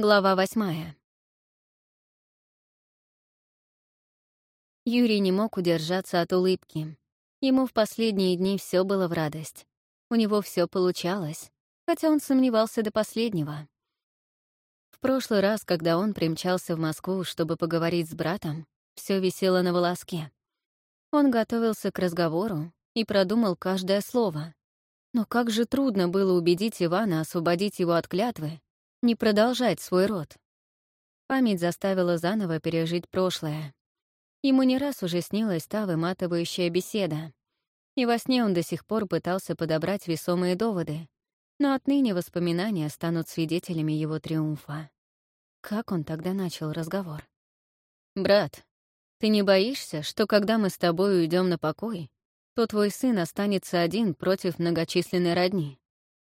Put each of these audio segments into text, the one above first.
Глава восьмая. Юрий не мог удержаться от улыбки. Ему в последние дни все было в радость. У него все получалось, хотя он сомневался до последнего. В прошлый раз, когда он примчался в Москву, чтобы поговорить с братом, все висело на волоске. Он готовился к разговору и продумал каждое слово. Но как же трудно было убедить Ивана освободить его от клятвы, не продолжать свой род. Память заставила заново пережить прошлое. Ему не раз уже снилась та выматывающая беседа. И во сне он до сих пор пытался подобрать весомые доводы, но отныне воспоминания станут свидетелями его триумфа. Как он тогда начал разговор? «Брат, ты не боишься, что когда мы с тобой уйдем на покой, то твой сын останется один против многочисленной родни?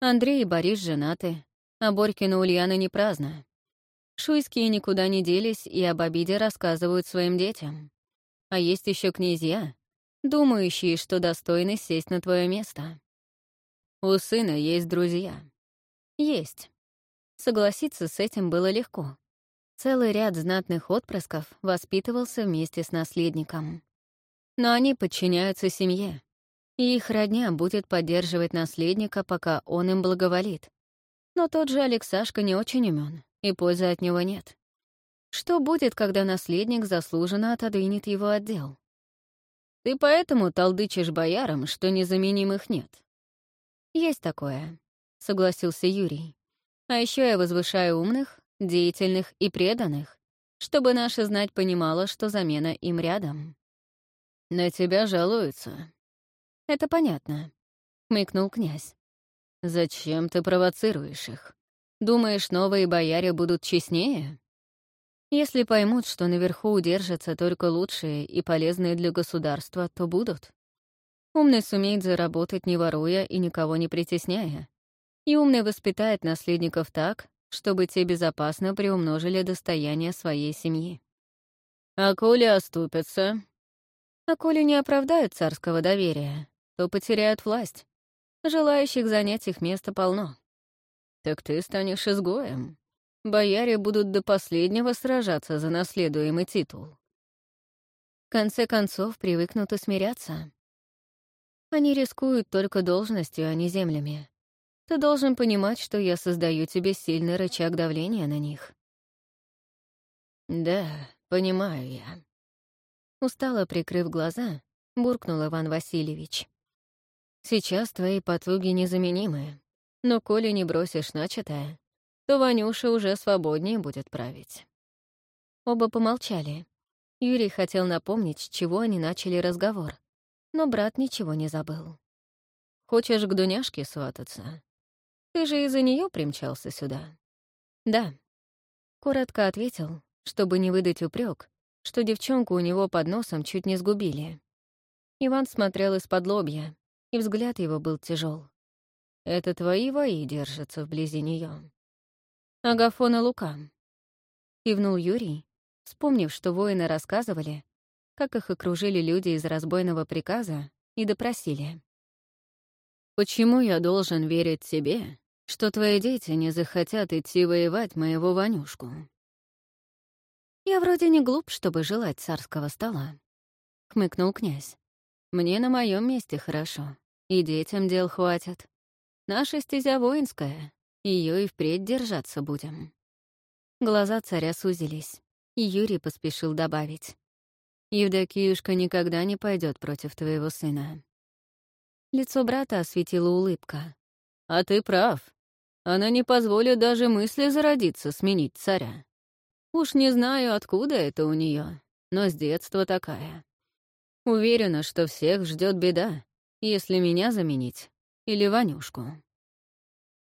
Андрей и Борис женаты, а Борькина Ульяна не праздна. Шуйские никуда не делись и об обиде рассказывают своим детям. А есть еще князья, думающие, что достойны сесть на твое место. У сына есть друзья. Есть. Согласиться с этим было легко. Целый ряд знатных отпрысков воспитывался вместе с наследником. Но они подчиняются семье, и их родня будет поддерживать наследника, пока он им благоволит. Но тот же Алексашка не очень умен, и пользы от него нет. Что будет, когда наследник заслуженно отодвинет его отдел? Ты поэтому толдычишь боярам, что незаменимых нет. Есть такое, — согласился Юрий. А еще я возвышаю умных, деятельных и преданных, чтобы наша знать понимала, что замена им рядом. На тебя жалуются. Это понятно, — хмыкнул князь. «Зачем ты провоцируешь их? Думаешь, новые бояре будут честнее?» «Если поймут, что наверху удержатся только лучшие и полезные для государства, то будут. Умный сумеет заработать, не воруя и никого не притесняя. И умный воспитает наследников так, чтобы те безопасно приумножили достояние своей семьи. А коли оступятся? А коли не оправдают царского доверия, то потеряют власть. Желающих занять их место полно. Так ты станешь изгоем. Бояре будут до последнего сражаться за наследуемый титул. В конце концов, привыкнут и смиряться. Они рискуют только должностью, а не землями. Ты должен понимать, что я создаю тебе сильный рычаг давления на них. Да, понимаю я. Устало прикрыв глаза, буркнул Иван Васильевич. Сейчас твои потуги незаменимы, но коли не бросишь начатое, то Ванюша уже свободнее будет править». Оба помолчали. Юрий хотел напомнить, с чего они начали разговор, но брат ничего не забыл. «Хочешь к Дуняшке свататься? Ты же из-за нее примчался сюда?» «Да». Коротко ответил, чтобы не выдать упрек, что девчонку у него под носом чуть не сгубили. Иван смотрел из-под лобья, и взгляд его был тяжел. «Это твои вои держатся вблизи нее. «Агафон и Лука», — кивнул Юрий, вспомнив, что воины рассказывали, как их окружили люди из разбойного приказа и допросили. «Почему я должен верить тебе, что твои дети не захотят идти воевать моего Ванюшку?» «Я вроде не глуп, чтобы желать царского стола», — хмыкнул князь. «Мне на моем месте хорошо. И детям дел хватит. Наша стезя воинская, ее и впредь держаться будем». Глаза царя сузились, и Юрий поспешил добавить. «Евдокиюшка никогда не пойдет против твоего сына». Лицо брата осветила улыбка. «А ты прав. Она не позволит даже мысли зародиться сменить царя. Уж не знаю, откуда это у нее, но с детства такая. Уверена, что всех ждет беда, если меня заменить или Ванюшку.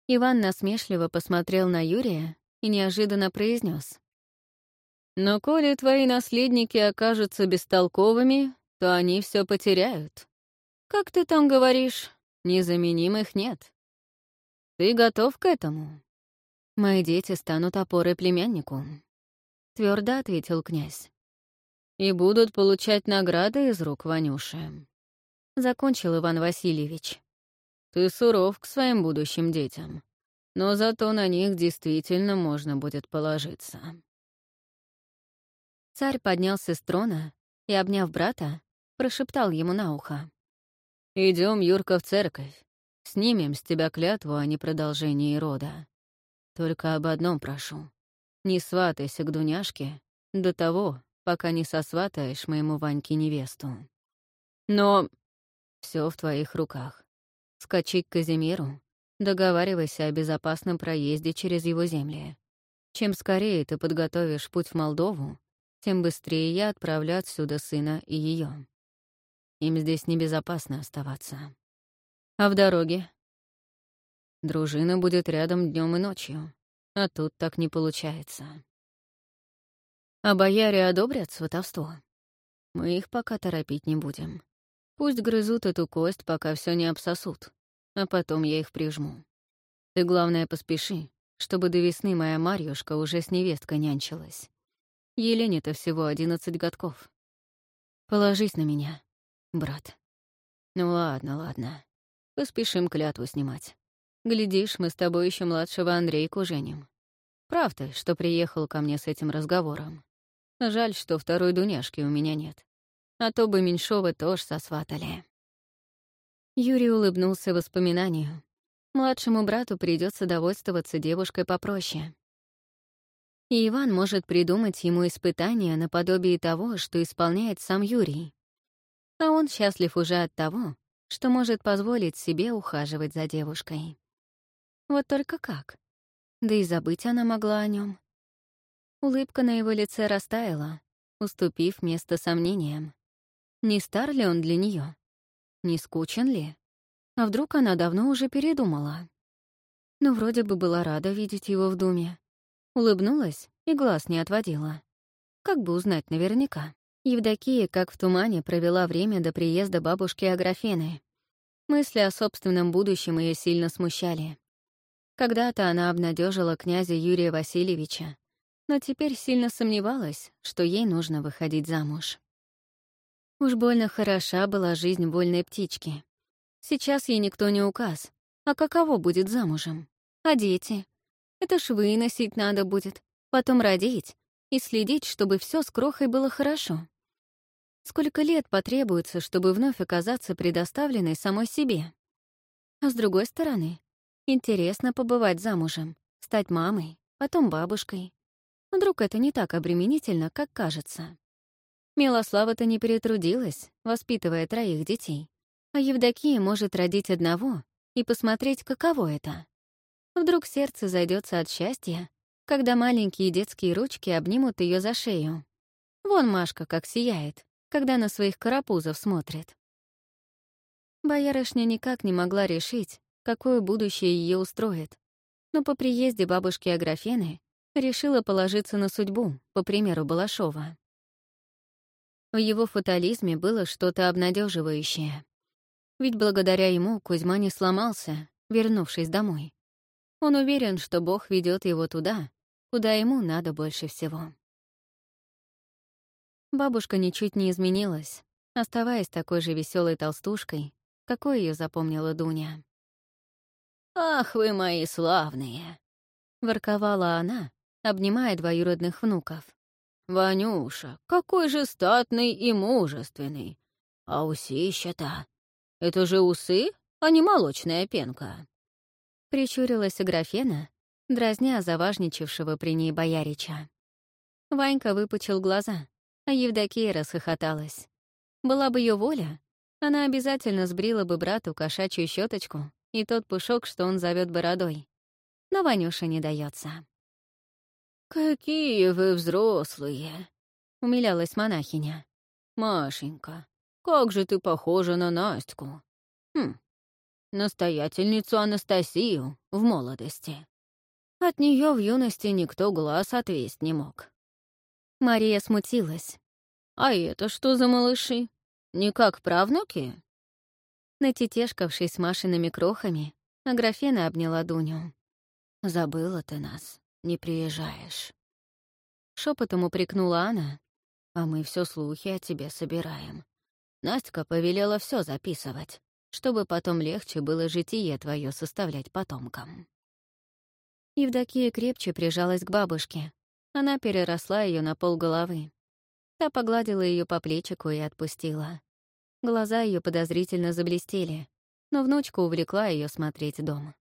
Иван насмешливо посмотрел на Юрия и неожиданно произнес: «Но коли твои наследники окажутся бестолковыми, то они все потеряют. Как ты там говоришь, незаменимых нет. Ты готов к этому? Мои дети станут опорой племяннику», — твердо ответил князь. «И будут получать награды из рук Ванюши». — закончил Иван Васильевич. «Ты суров к своим будущим детям. но зато на них действительно можно будет положиться. Царь поднялся с трона и, обняв брата, прошептал ему на ухо. Идем, Юрка, в церковь. Снимем с тебя клятву о непродолжении рода. Только об одном прошу. Не сватайся к Дуняшке до того, пока не сосватаешь моему Ваньке невесту. Но все в твоих руках. Скачи к Казимиру, договаривайся о безопасном проезде через его земли. Чем скорее ты подготовишь путь в Молдову, тем быстрее я отправлю отсюда сына и ее. Им здесь небезопасно оставаться. А в дороге? Дружина будет рядом днем и ночью, а тут так не получается. А бояре одобрят сватовство? Мы их пока торопить не будем. Пусть грызут эту кость, пока все не обсосут, а потом я их прижму. Ты, главное, поспеши, чтобы до весны моя Марьюшка уже с невесткой нянчилась. Елене-то всего одиннадцать годков. Положись на меня, брат. Ну ладно, ладно. Поспешим клятву снимать. Глядишь, мы с тобой еще младшего Андрейку женим. Прав ты, что приехал ко мне с этим разговором. Жаль, что второй Дуняшки у меня нет. А то бы Меньшова тоже сосватали. Юрий улыбнулся воспоминанию. Младшему брату придется довольствоваться девушкой попроще. И Иван может придумать ему испытания наподобие того, что исполняет сам Юрий. А он счастлив уже от того, что может позволить себе ухаживать за девушкой. Вот только как? Да и забыть она могла о нем. Улыбка на его лице растаяла, уступив место сомнениям. Не стар ли он для нее? Не скучен ли? А вдруг она давно уже передумала? Но вроде бы была рада видеть его в доме. Улыбнулась и глаз не отводила. Как бы узнать наверняка? Евдокия, как в тумане, провела время до приезда бабушки Аграфены. Мысли о собственном будущем ее сильно смущали. Когда-то она обнадежила князя Юрия Васильевича, но теперь сильно сомневалась, что ей нужно выходить замуж. Уж больно хороша была жизнь вольной птички. Сейчас ей никто не указ. А каково будет замужем? А дети? Это швы носить надо будет, потом родить и следить, чтобы все с крохой было хорошо. Сколько лет потребуется, чтобы вновь оказаться предоставленной самой себе? А с другой стороны, интересно побывать замужем, стать мамой, потом бабушкой. Вдруг это не так обременительно, как кажется. Милослава-то не перетрудилась, воспитывая троих детей, а Евдокия может родить одного и посмотреть, каково это. Вдруг сердце зайдется от счастья, когда маленькие детские ручки обнимут ее за шею. Вон Машка как сияет, когда на своих карапузов смотрит. Боярышня никак не могла решить, какое будущее ее устроит, но по приезде бабушки Аграфены решила положиться на судьбу, по примеру Балашова. В его фатализме было что-то обнадеживающее. Ведь благодаря ему Кузьма не сломался, вернувшись домой. Он уверен, что Бог ведет его туда, куда ему надо больше всего. Бабушка ничуть не изменилась, оставаясь такой же веселой толстушкой, какой ее запомнила Дуня. «Ах вы мои славные!» — ворковала она, обнимая двоюродных внуков. «Ванюша, какой же статный и мужественный! А усища-то! Это же усы, а не молочная пенка!» Прищурилась Аграфена, дразня заважничавшего при ней боярича. Ванька выпучил глаза, а Евдокия расхохоталась. Была бы ее воля, она обязательно сбрила бы брату кошачью щеточку и тот пушок, что он зовет бородой. Но Ванюша не дается. «Какие вы взрослые!» — умилялась монахиня. «Машенька, как же ты похожа на Настю!» «Хм, настоятельницу Анастасию в молодости. От нее в юности никто глаз отвесть не мог. Мария смутилась. «А это что за малыши? Не как правнуки?» Натетешкавшись с Машиными крохами, Аграфена обняла Дуню. «Забыла ты нас, не приезжаешь». Шепотом упрекнула она, «А мы все слухи о тебе собираем. Настя повелела все записывать, чтобы потом легче было житие твое составлять потомкам». Евдокия крепче прижалась к бабушке. Она переросла ее на пол головы. Та погладила ее по плечику и отпустила. Глаза ее подозрительно заблестели, но внучка увлекла ее смотреть дом.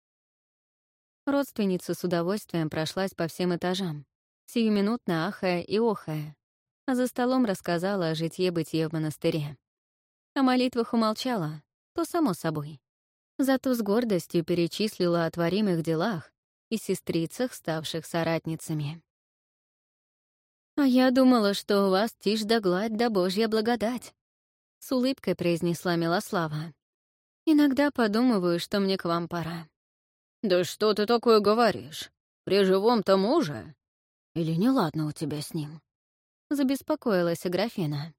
Родственница с удовольствием прошлась по всем этажам, сиюминутно ахая и охая, а за столом рассказала о житье-бытие в монастыре. О молитвах умолчала, то само собой. Зато с гордостью перечислила о творимых делах и сестрицах, ставших соратницами. «А я думала, что у вас тишь да гладь да божья благодать», — с улыбкой произнесла Милослава. «Иногда подумываю, что мне к вам пора». «Да что ты такое говоришь? При живом-то муже? Или неладно у тебя с ним?» Забеспокоилась Аграфена.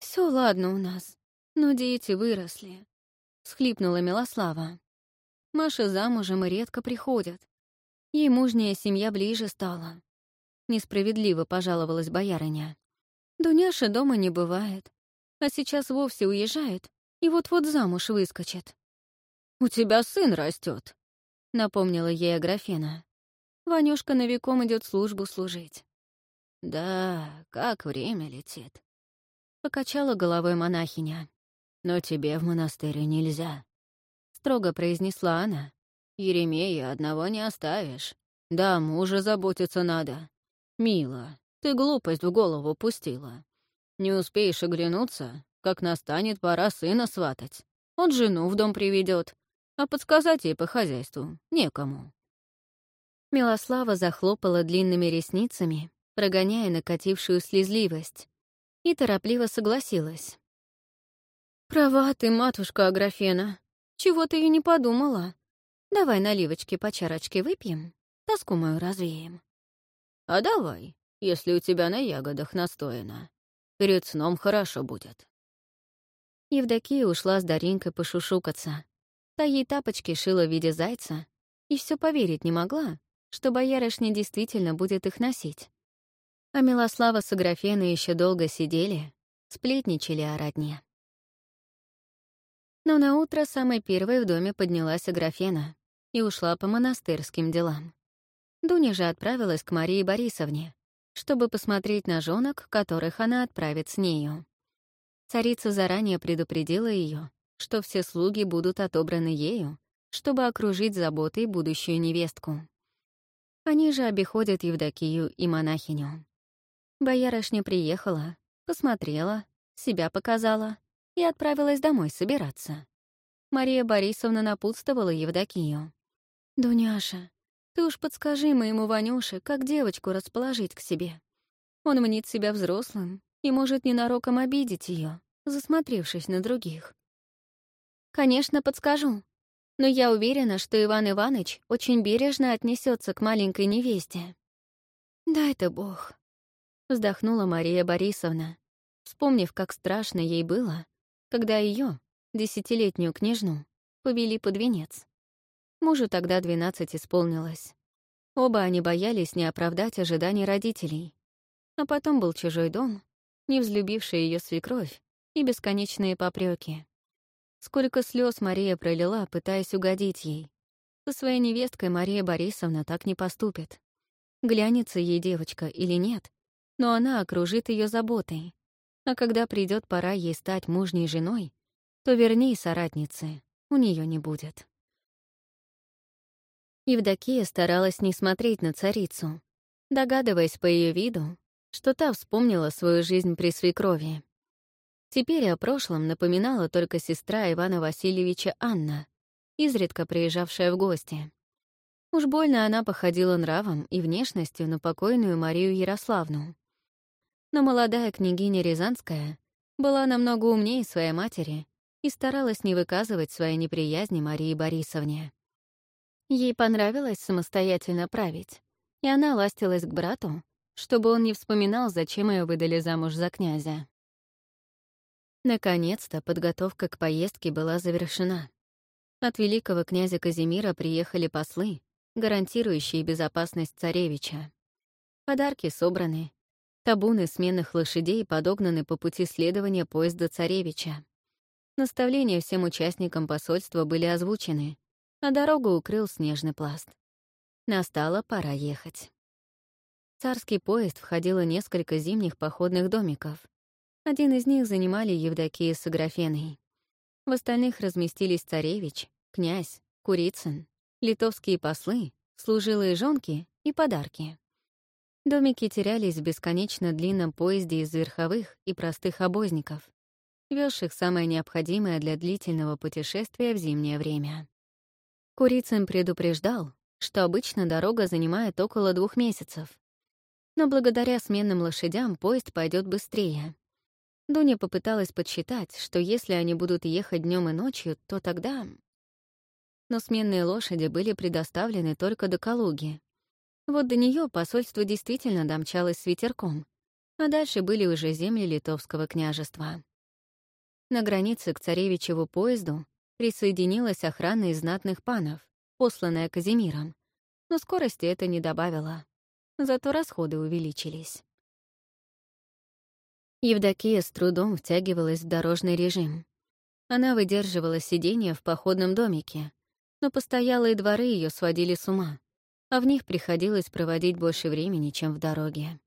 Все ладно у нас, но дети выросли», — схлипнула Милослава. «Маша замужем и редко приходят. Ей мужняя семья ближе стала. Несправедливо пожаловалась боярыня. Дуняша дома не бывает, а сейчас вовсе уезжает и вот-вот замуж выскочит. «У тебя сын растет, — напомнила ей Аграфена. Ванюшка новиком идет службу служить. «Да, как время летит», — покачала головой монахиня. «Но тебе в монастырь нельзя», — строго произнесла она. «Еремея одного не оставишь. Да, мужа заботиться надо. Мила, ты глупость в голову пустила. Не успеешь оглянуться, как настанет пора сына сватать. Он жену в дом приведет, а подсказать ей по хозяйству некому. Милослава захлопала длинными ресницами, прогоняя накатившую слезливость, и торопливо согласилась. «Права ты, матушка Аграфена. Чего ты и не подумала. Давай наливочки по чарочке выпьем, тоску мою развеем». «А давай, если у тебя на ягодах настояно. Перед сном хорошо будет». Евдокия ушла с Даринкой пошушукаться, Та ей тапочки шила в виде зайца и все поверить не могла, что боярышня действительно будет их носить. А Милослава с Аграфеной еще долго сидели, сплетничали о родне. Но на утро самой первой в доме поднялась Аграфена и ушла по монастырским делам. Дуня же отправилась к Марии Борисовне, чтобы посмотреть на жонок, которых она отправит с нею. Царица заранее предупредила ее, что все слуги будут отобраны ею, чтобы окружить заботой будущую невестку. Они же обиходят Евдокию и монахиню. Боярышня приехала, посмотрела, себя показала и отправилась домой собираться. Мария Борисовна напутствовала Евдокию. «Дуняша, ты уж подскажи моему Ванюше, как девочку расположить к себе. Он мнит себя взрослым и может ненароком обидеть ее, засмотревшись на других. Конечно, подскажу. Но я уверена, что Иван Иванович очень бережно отнесется к маленькой невесте. «Дай-то Бог», — вздохнула Мария Борисовна, вспомнив, как страшно ей было, когда ее, десятилетнюю княжну, повели под венец. Мужу тогда двенадцать исполнилось. Оба они боялись не оправдать ожиданий родителей. А потом был чужой дом, не взлюбившая ее свекровь и бесконечные попреки. Сколько слез Мария пролила, пытаясь угодить ей. Со своей невесткой Мария Борисовна так не поступит. Глянется ей девочка или нет, но она окружит ее заботой. А когда придет пора ей стать мужней женой, то вернее соратницы у нее не будет. Евдокия старалась не смотреть на царицу, догадываясь по ее виду, что та вспомнила свою жизнь при свекрови. Теперь о прошлом напоминала только сестра Ивана Васильевича Анна, изредка приезжавшая в гости. Уж больно она походила нравом и внешностью на покойную Марию Ярославну. Но молодая княгиня Рязанская была намного умнее своей матери и старалась не выказывать своей неприязни Марии Борисовне. Ей понравилось самостоятельно править, и она ластилась к брату, чтобы он не вспоминал, зачем ее выдали замуж за князя. Наконец-то подготовка к поездке была завершена. От великого князя Казимира приехали послы, гарантирующие безопасность царевича. Подарки собраны, табуны сменных лошадей подогнаны по пути следования поезда царевича. Наставления всем участникам посольства были озвучены, а дорогу укрыл снежный пласт. Настала пора ехать. Царский поезд входило несколько зимних походных домиков. Один из них занимали Евдокия с Аграфеной. В остальных разместились царевич, князь, Курицын, литовские послы, служилые жонки и подарки. Домики терялись в бесконечно длинном поезде из верховых и простых обозников, везших самое необходимое для длительного путешествия в зимнее время. Курицын предупреждал, что обычно дорога занимает около двух месяцев. Но благодаря сменным лошадям поезд пойдет быстрее. Дуня попыталась подсчитать, что если они будут ехать днем и ночью, то тогда... Но сменные лошади были предоставлены только до Калуги. Вот до нее посольство действительно домчалось с ветерком, а дальше были уже земли Литовского княжества. На границе к царевичеву поезду присоединилась охрана из знатных панов, посланная Казимиром, но скорости это не добавило. Зато расходы увеличились. Евдокия с трудом втягивалась в дорожный режим. Она выдерживала сиденье в походном домике, но постоялые дворы ее сводили с ума, а в них приходилось проводить больше времени, чем в дороге.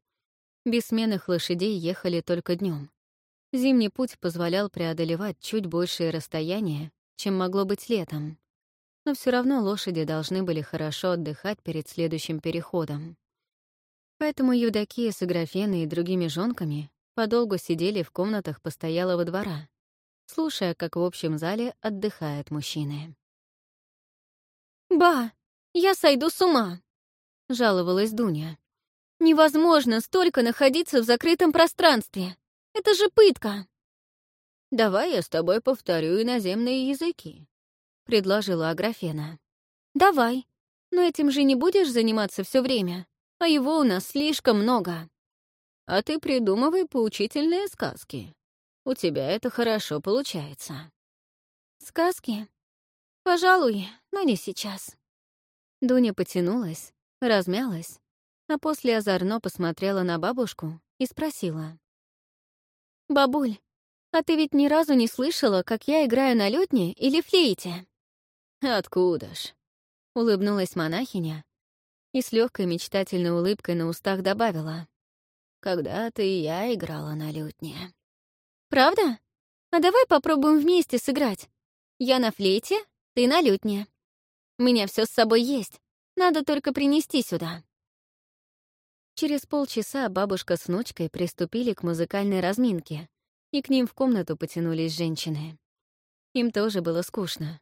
Без сменных лошадей ехали только днем. Зимний путь позволял преодолевать чуть большее расстояние, чем могло быть летом но все равно лошади должны были хорошо отдыхать перед следующим переходом. Поэтому Евдокия с Аграфеной и другими жонками подолгу сидели в комнатах постоялого двора, слушая, как в общем зале отдыхают мужчины. «Ба, я сойду с ума!» — жаловалась Дуня. «Невозможно столько находиться в закрытом пространстве. Это же пытка!» «Давай я с тобой повторю иноземные языки», — предложила Аграфена. «Давай. Но этим же не будешь заниматься все время, а его у нас слишком много». «А ты придумывай поучительные сказки. У тебя это хорошо получается». «Сказки? Пожалуй, но не сейчас». Дуня потянулась, размялась, а после озорно посмотрела на бабушку и спросила. «Бабуль, а ты ведь ни разу не слышала, как я играю на лютне или флейте?» «Откуда ж?» — улыбнулась монахиня и с легкой мечтательной улыбкой на устах добавила. «Когда-то и я играла на лютне». «Правда? А давай попробуем вместе сыграть. Я на флейте, ты на лютне. У меня все с собой есть, надо только принести сюда». Через полчаса бабушка с внучкой приступили к музыкальной разминке, и к ним в комнату потянулись женщины. Им тоже было скучно.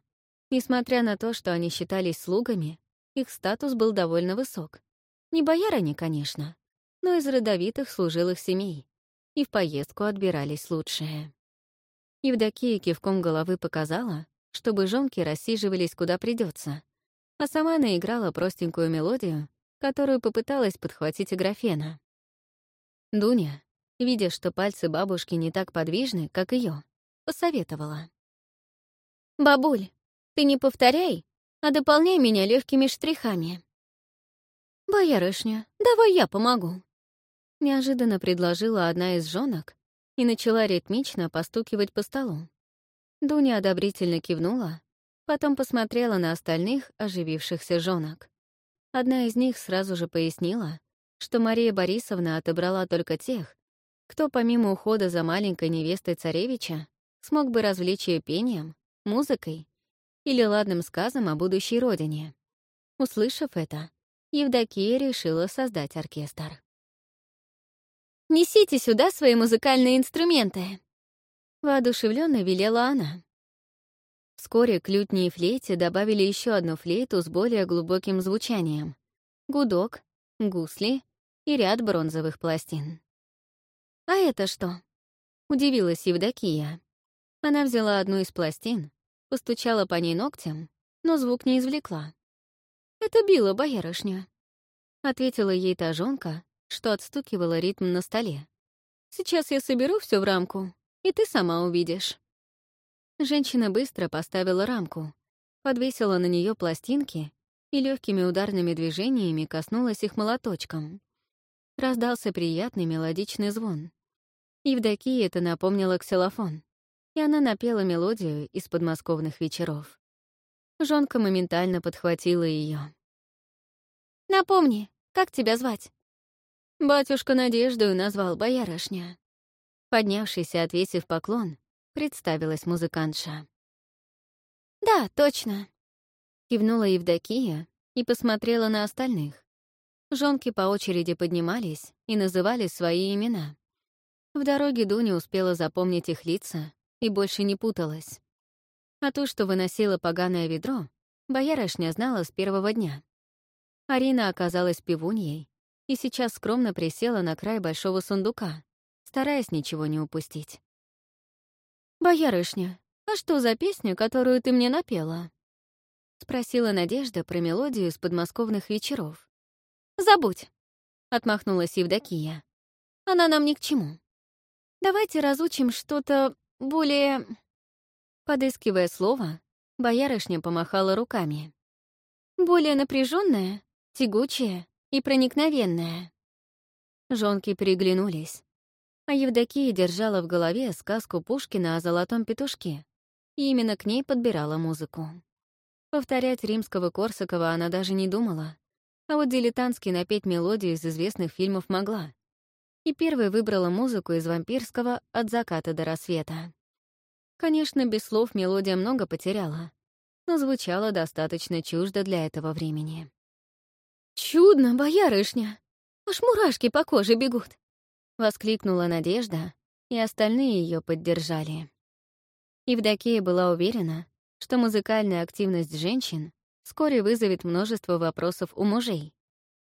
Несмотря на то, что они считались слугами, их статус был довольно высок. Не боярыни, конечно, но из родовитых служилых семей. И в поездку отбирались лучшие. Евдокия кивком головы показала, чтобы жонки рассиживались куда придется, а сама наиграла простенькую мелодию, которую попыталась подхватить Аграфена. Дуня, видя, что пальцы бабушки не так подвижны, как ее, посоветовала. «Бабуль, ты не повторяй, а дополняй меня легкими штрихами. «Боярышня, давай я помогу», — неожиданно предложила одна из жонок и начала ритмично постукивать по столу. Дуня одобрительно кивнула, потом посмотрела на остальных оживившихся жонок. Одна из них сразу же пояснила, что Мария Борисовна отобрала только тех, кто помимо ухода за маленькой невестой царевича смог бы развлечь ее пением, музыкой или ладным сказом о будущей родине. Услышав это, Евдокия решила создать оркестр. «Несите сюда свои музыкальные инструменты!» Воодушевленно велела она. Вскоре к лютне и флейте добавили еще одну флейту с более глубоким звучанием — гудок, гусли и ряд бронзовых пластин. «А это что?» — удивилась Евдокия. Она взяла одну из пластин, постучала по ней ногтем, но звук не извлекла. «Это била боярышня», — ответила ей та жонка, что отстукивала ритм на столе. «Сейчас я соберу все в рамку, и ты сама увидишь». Женщина быстро поставила рамку, подвесила на нее пластинки и легкими ударными движениями коснулась их молоточком. Раздался приятный мелодичный звон. Евдокии это напомнило ксилофон и она напела мелодию из подмосковных вечеров. Жонка моментально подхватила ее. Напомни, как тебя звать?» Батюшка Надеждою назвал боярышня. Поднявшись и отвесив поклон, представилась музыкантша. «Да, точно», — кивнула Евдокия и посмотрела на остальных. Жонки по очереди поднимались и называли свои имена. В дороге Дуня успела запомнить их лица и больше не путалась. А то, что выносила поганое ведро, боярышня знала с первого дня. Арина оказалась пивуньей и сейчас скромно присела на край большого сундука, стараясь ничего не упустить. «Боярышня, а что за песня, которую ты мне напела?» — спросила Надежда про мелодию с подмосковных вечеров. «Забудь», — отмахнулась Евдокия. «Она нам ни к чему. Давайте разучим что-то более...» Подыскивая слово, боярышня помахала руками. «Более напряженное, тягучее и проникновенное». Жонки переглянулись. А Евдокия держала в голове сказку Пушкина о золотом петушке, и именно к ней подбирала музыку. Повторять римского Корсакова она даже не думала, а вот дилетантски напеть мелодию из известных фильмов могла. И первой выбрала музыку из вампирского «От заката до рассвета». Конечно, без слов мелодия много потеряла, но звучала достаточно чуждо для этого времени. «Чудно, боярышня! Аж мурашки по коже бегут!» — воскликнула Надежда, и остальные ее поддержали. Евдокия была уверена, что музыкальная активность женщин вскоре вызовет множество вопросов у мужей.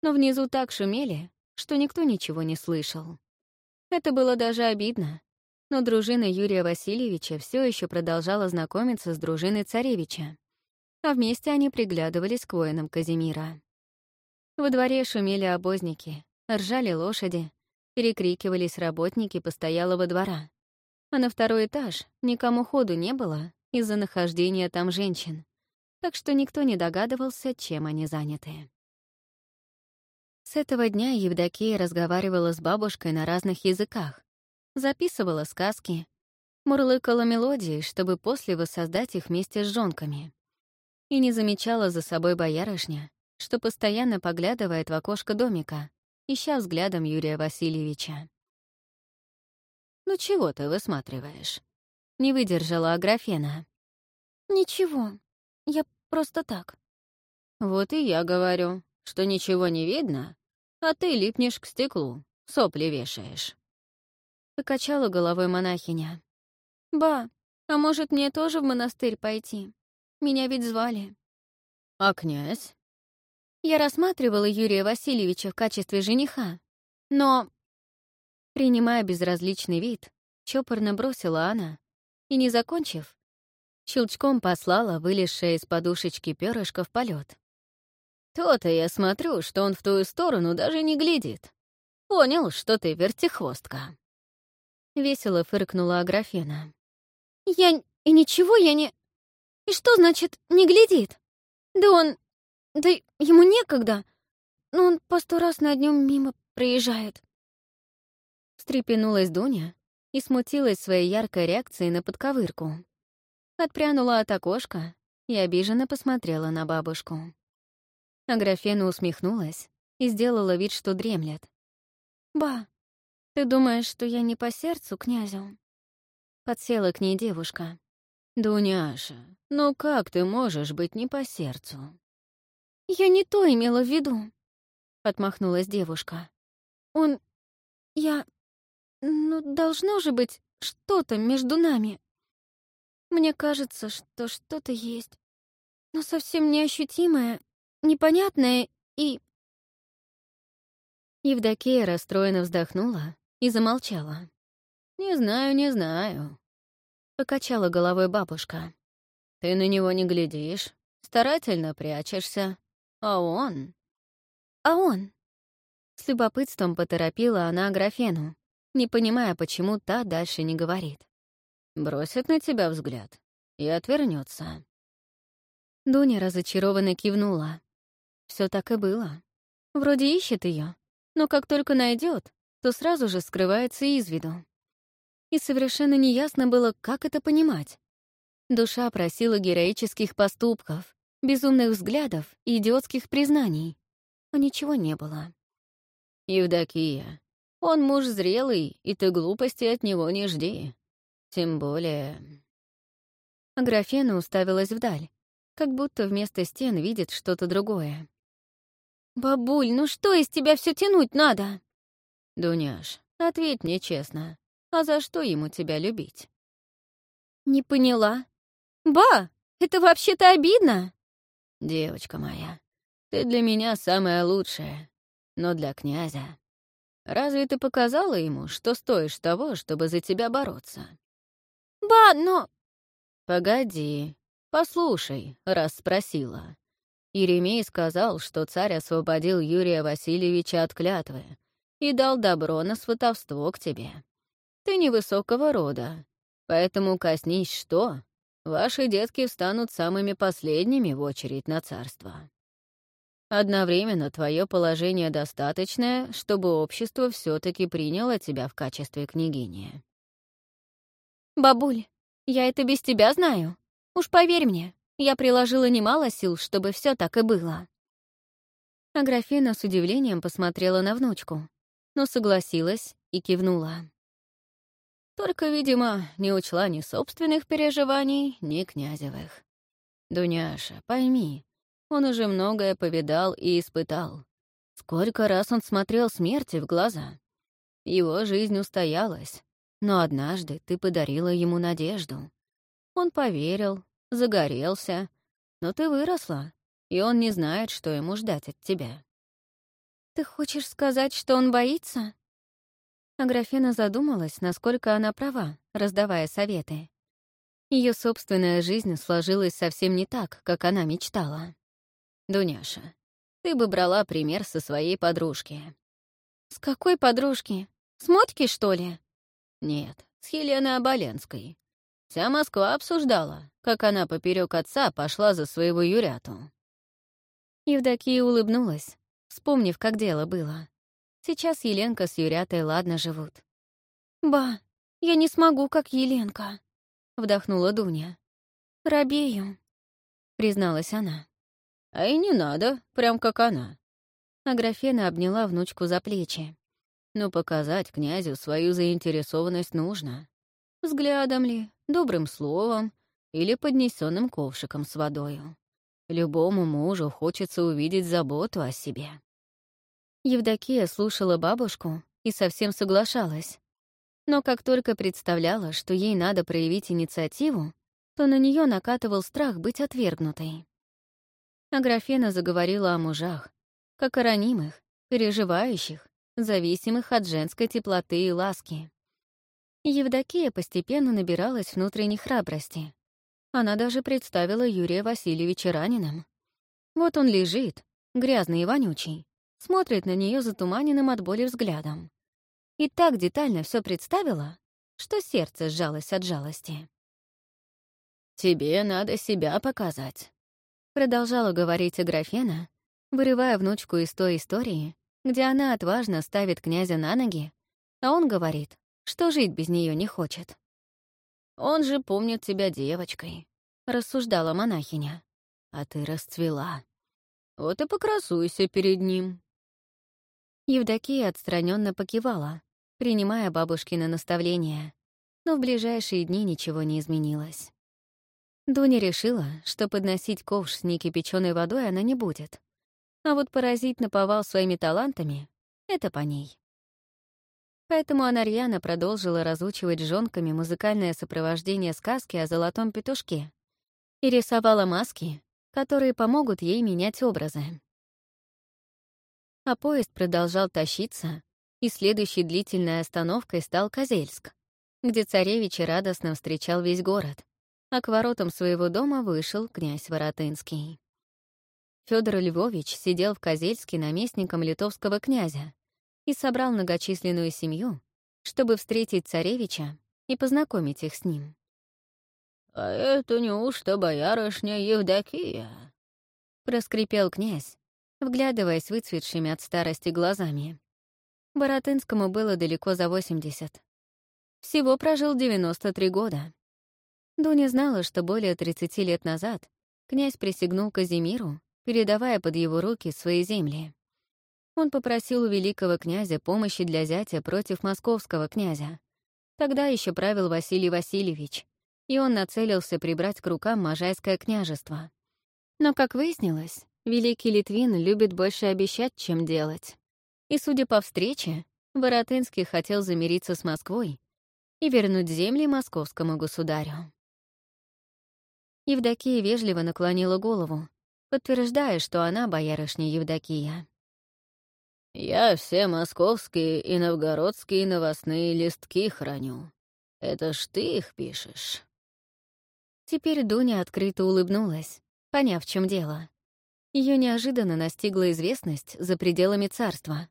Но внизу так шумели, что никто ничего не слышал. Это было даже обидно, но дружина Юрия Васильевича все еще продолжала знакомиться с дружиной царевича, а вместе они приглядывались к воинам Казимира. Во дворе шумели обозники, ржали лошади, перекрикивались работники постоялого двора. А на второй этаж никому ходу не было из-за нахождения там женщин, так что никто не догадывался, чем они заняты. С этого дня Евдокия разговаривала с бабушкой на разных языках, записывала сказки, мурлыкала мелодии, чтобы после воссоздать их вместе с жонками. И не замечала за собой боярышня, что постоянно поглядывает в окошко домика, ища взглядом Юрия Васильевича. «Ну чего ты высматриваешь?» — не выдержала Аграфена. «Ничего, я просто так». «Вот и я говорю, что ничего не видно, а ты липнешь к стеклу, сопли вешаешь». Покачала головой монахиня. «Ба, а может, мне тоже в монастырь пойти? Меня ведь звали». «А князь?» Я рассматривала Юрия Васильевича в качестве жениха, но... Принимая безразличный вид, чопорно бросила она и, не закончив, щелчком послала вылезшая из подушечки перышко в полет. То-то я смотрю, что он в твою сторону даже не глядит. Понял, что ты вертихвостка. Весело фыркнула Аграфена. Я... и ничего я не... И что значит «не глядит»? Да он да ему некогда, но он по сто раз на днем мимо проезжает. Встрепенулась Дуня и смутилась своей яркой реакцией на подковырку. Отпрянула от окошка и обиженно посмотрела на бабушку. Аграфена усмехнулась и сделала вид, что дремлет. «Ба, ты думаешь, что я не по сердцу князю?» Подсела к ней девушка. «Дуняша, ну как ты можешь быть не по сердцу?» «Я не то имела в виду», — отмахнулась девушка. «Он... я... ну, должно же быть что-то между нами. Мне кажется, что что-то есть, но совсем неощутимое, непонятное и...» Евдокия расстроенно вздохнула и замолчала. «Не знаю, не знаю», — покачала головой бабушка. «Ты на него не глядишь, старательно прячешься, а он? А он? С любопытством поторопила она Аграфену, не понимая, почему та дальше не говорит. Бросит на тебя взгляд и отвернется. Дуня разочарованно кивнула. Все так и было. Вроде ищет ее, но как только найдет, то сразу же скрывается из виду. И совершенно неясно было, как это понимать. Душа просила героических поступков, безумных взглядов и идиотских признаний. а ничего не было. «Евдокия, он муж зрелый, и ты глупости от него не жди. Тем более...» Аграфена уставилась вдаль, как будто вместо стен видит что-то другое. «Бабуль, ну что из тебя все тянуть надо?» «Дуняш, ответь мне честно, а за что ему тебя любить?» «Не поняла. Ба, это вообще-то обидно!» «Девочка моя, ты для меня самая лучшая, но для князя. Разве ты показала ему, что стоишь того, чтобы за тебя бороться?» «Ба, но...» «Погоди, послушай, раз спросила. Еремей сказал, что царь освободил Юрия Васильевича от клятвы и дал добро на сватовство к тебе. Ты невысокого рода, поэтому коснись что, ваши детки станут самыми последними в очередь на царство. Одновременно твое положение достаточное, чтобы общество все таки приняло тебя в качестве княгини. «Бабуль, я это без тебя знаю. Уж поверь мне, я приложила немало сил, чтобы все так и было». Аграфена с удивлением посмотрела на внучку, но согласилась и кивнула. Только, видимо, не учла ни собственных переживаний, ни князевых. «Дуняша, пойми, он уже многое повидал и испытал. Сколько раз он смотрел смерти в глаза. Его жизнь устоялась, но однажды ты подарила ему надежду. Он поверил, загорелся, но ты выросла, и он не знает, что ему ждать от тебя. «Ты хочешь сказать, что он боится?» Аграфена задумалась, насколько она права, раздавая советы. Ее собственная жизнь сложилась совсем не так, как она мечтала. «Дуняша, ты бы брала пример со своей подружки». «С какой подружки? С Мотьки, что ли?» «Нет, с Еленой Оболенской. Вся Москва обсуждала, как она поперек отца пошла за своего Юряту. Евдокия улыбнулась, вспомнив, как дело было. Сейчас Еленка с Юрятой ладно живут. «Ба, я не смогу, как Еленка», — вдохнула Дуня. «Робею», — призналась она. «А и не надо, прям как она». Аграфена обняла внучку за плечи. «Но показать князю свою заинтересованность нужно. Взглядом ли, добрым словом или поднесенным ковшиком с водою. Любому мужу хочется увидеть заботу о себе. Евдокия слушала бабушку и совсем соглашалась. Но как только представляла, что ей надо проявить инициативу, то на нее накатывал страх быть отвергнутой. Аграфена заговорила о мужах, как о ранимых, переживающих, зависимых от женской теплоты и ласки. Евдокия постепенно набиралась внутренней храбрости. Она даже представила Юрия Васильевича раненым. Вот он лежит, грязный и вонючий, смотрит на нее затуманенным от боли взглядом. И так детально все представила, что сердце сжалось от жалости. «Тебе надо себя показать», — продолжала говорить Аграфена, вырывая внучку из той истории, где она отважно ставит князя на ноги, а он говорит, что жить без нее не хочет. «Он же помнит тебя девочкой», — рассуждала монахиня. «А ты расцвела. Вот и покрасуйся перед ним». Евдокия отстраненно покивала, принимая бабушкины наставления, но в ближайшие дни ничего не изменилось. Дуня решила, что подносить ковш с некипяченой водой она не будет, а вот поразить наповал своими талантами — это по ней. Поэтому она рьяно продолжила разучивать жонками музыкальное сопровождение сказки о золотом петушке и рисовала маски, которые помогут ей менять образы. А поезд продолжал тащиться, и следующей длительной остановкой стал Козельск, где царевич радостно встречал весь город, а к воротам своего дома вышел князь Воротынский. Федор Львович сидел в Козельске наместником литовского князя, и собрал многочисленную семью, чтобы встретить царевича и познакомить их с ним. «А это неужто боярышня Евдокия?» — проскрипел князь, вглядываясь выцветшими от старости глазами. Боротынскому было далеко за 80. Всего прожил 93 года. Дуня знала, что более 30 лет назад князь присягнул Казимиру, передавая под его руки свои земли. Он попросил у великого князя помощи для зятя против московского князя. Тогда еще правил Василий Васильевич, и он нацелился прибрать к рукам Можайское княжество. Но, как выяснилось, великий Литвин любит больше обещать, чем делать. И, судя по встрече, Воротынский хотел замириться с Москвой и вернуть земли московскому государю. Евдокия вежливо наклонила голову, подтверждая, что она боярышня Евдокия. «Я все московские и новгородские новостные листки храню. Это ж ты их пишешь?» Теперь Дуня открыто улыбнулась, поняв, в чем дело. Ее неожиданно настигла известность за пределами царства.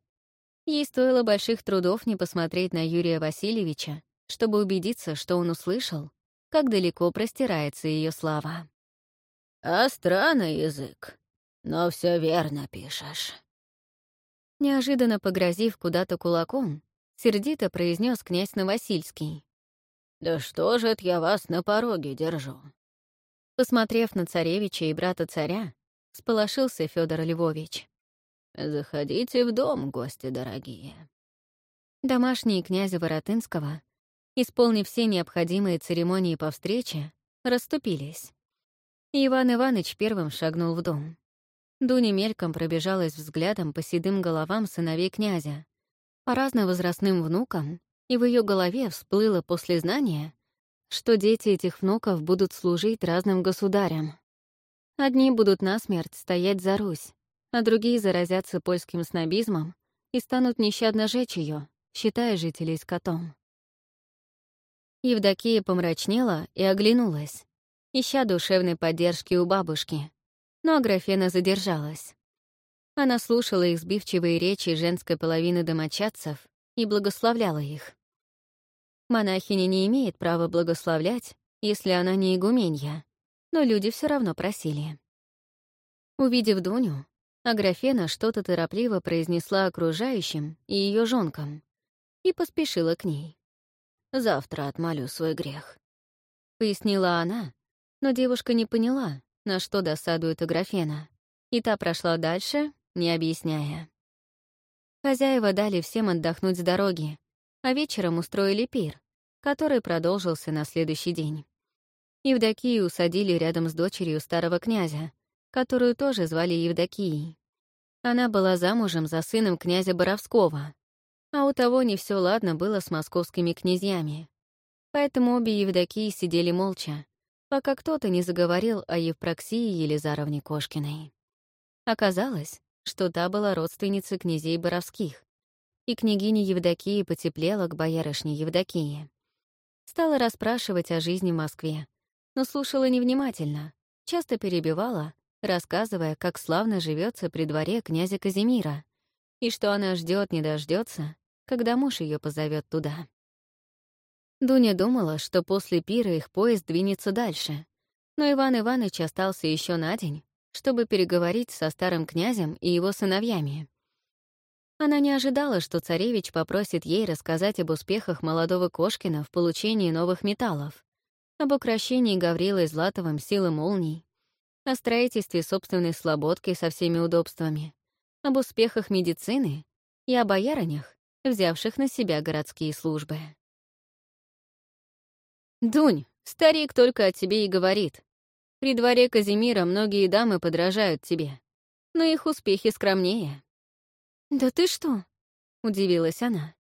Ей стоило больших трудов не посмотреть на Юрия Васильевича, чтобы убедиться, что он услышал, как далеко простирается ее слава. «А странный язык, но все верно пишешь». Неожиданно погрозив куда-то кулаком, сердито произнес князь Новосильский. «Да что же это я вас на пороге держу?» Посмотрев на царевича и брата царя, сполошился Федор Львович. «Заходите в дом, гости дорогие». Домашние князя Воротынского, исполнив все необходимые церемонии по встрече, расступились. Иван Иванович первым шагнул в дом. Дуня мельком пробежалась взглядом по седым головам сыновей князя, по разновозрастным внукам, и в ее голове всплыло после знания, что дети этих внуков будут служить разным государям. Одни будут насмерть стоять за Русь, а другие заразятся польским снобизмом и станут нещадно жечь ее, считая жителей скотом. Евдокия помрачнела и оглянулась, ища душевной поддержки у бабушки, но Аграфена задержалась. Она слушала их сбивчивые речи женской половины домочадцев и благословляла их. Монахиня не имеет права благословлять, если она не игуменья, но люди все равно просили. Увидев Дуню, Аграфена что-то торопливо произнесла окружающим и ее жонкам и поспешила к ней. «Завтра отмолю свой грех», — пояснила она, но девушка не поняла, на что досадует Аграфена, и та прошла дальше, не объясняя. Хозяева дали всем отдохнуть с дороги, а вечером устроили пир, который продолжился на следующий день. Евдокию усадили рядом с дочерью старого князя, которую тоже звали Евдокией. Она была замужем за сыном князя Боровского, а у того не все ладно было с московскими князьями. Поэтому обе Евдокии сидели молча, пока кто-то не заговорил о Евпроксии Елизаровне Кошкиной. Оказалось, что та была родственницей князей Боровских, и княгиня Евдокия потеплела к боярышне Евдокии. Стала расспрашивать о жизни в Москве, но слушала невнимательно, часто перебивала рассказывая, как славно живется при дворе князя Казимира, и что она ждет не дождется, когда муж ее позовет туда. Дуня думала, что после пира их поезд двинется дальше, но Иван Иванович остался еще на день, чтобы переговорить со старым князем и его сыновьями. Она не ожидала, что царевич попросит ей рассказать об успехах молодого Кошкина в получении новых металлов, об украшении Гаврилой Златовым силы молний, о строительстве собственной слободки со всеми удобствами, об успехах медицины и о боярынях, взявших на себя городские службы. «Дунь, старик только о тебе и говорит. При дворе Казимира многие дамы подражают тебе, но их успехи скромнее». «Да ты что?» — удивилась она.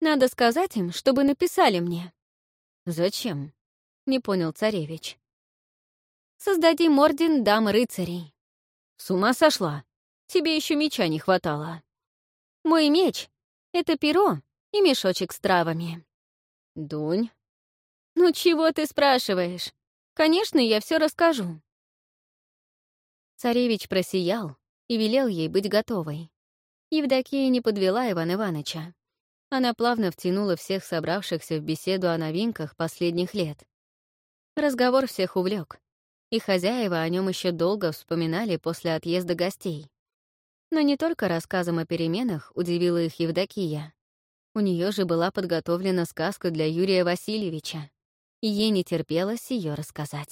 «Надо сказать им, чтобы написали мне». «Зачем?» — не понял царевич. Создадим орден дам-рыцарей». «С ума сошла? Тебе еще меча не хватало». «Мой меч — это перо и мешочек с травами». «Дунь?» «Ну чего ты спрашиваешь? Конечно, я все расскажу». Царевич просиял и велел ей быть готовой. Евдокия не подвела Ивана Ивановича. Она плавно втянула всех собравшихся в беседу о новинках последних лет. Разговор всех увлек и хозяева о нем еще долго вспоминали после отъезда гостей. Но не только рассказом о переменах удивила их Евдокия. У нее же была подготовлена сказка для Юрия Васильевича, и ей не терпелось ее рассказать.